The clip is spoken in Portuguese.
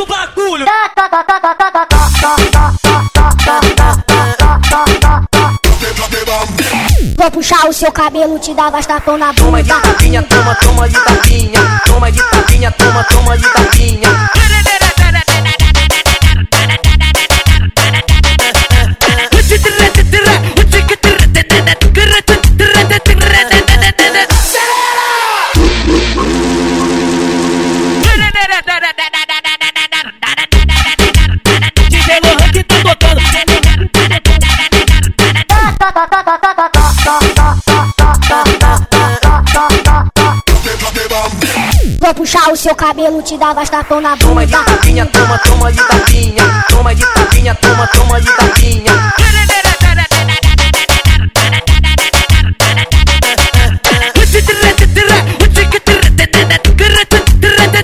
o bagulho. Vou puxar o seu cabelo, te dar bastapão na bunda. Toma de tapinha, toma, toma de tapinha. Vou puxar o seu cabelo, te dava tapão na bunda. Toma de tapinha, toma, toma de tapinha. Toma de tapinha, toma, toma de tapinha.